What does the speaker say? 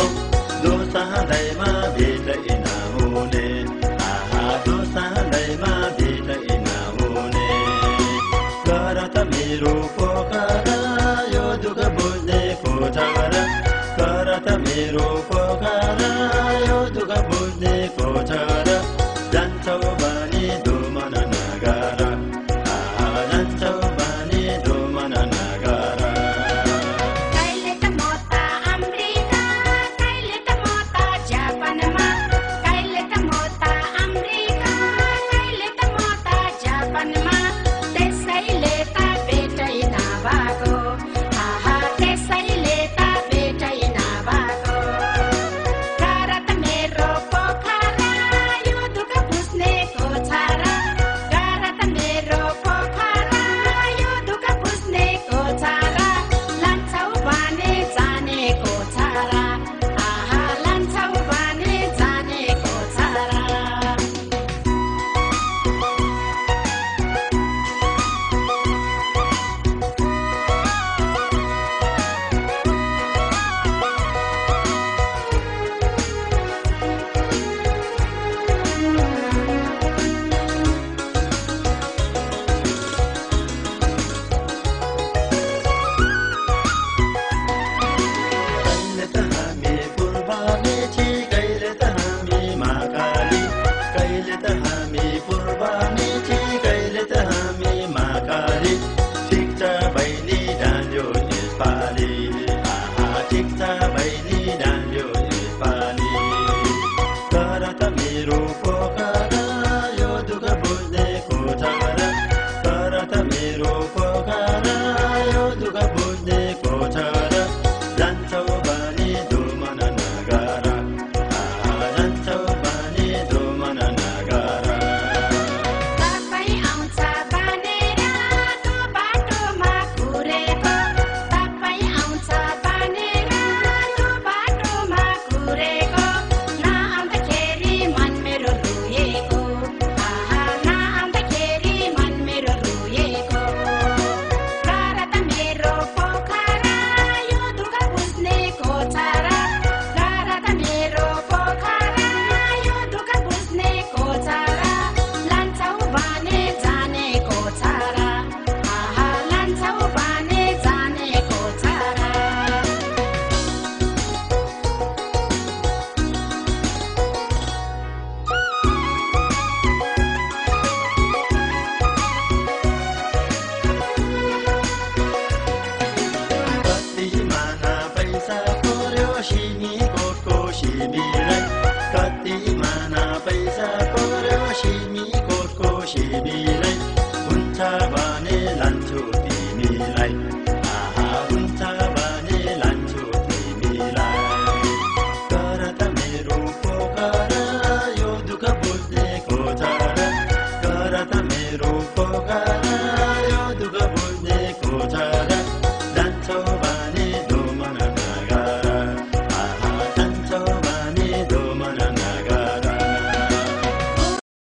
लो लो सहदैमा भेट पैसा परासिमी कोटको सिमीलाई हुन्छ भने लान्छु तिमीलाई आहा हुन्छ भने लान्छु तिमीलाई तर त मेरो पोखर यो दुःख बुझ्नेको छ तर त मेरो पोखर यो दुःख बुझ्नेको छ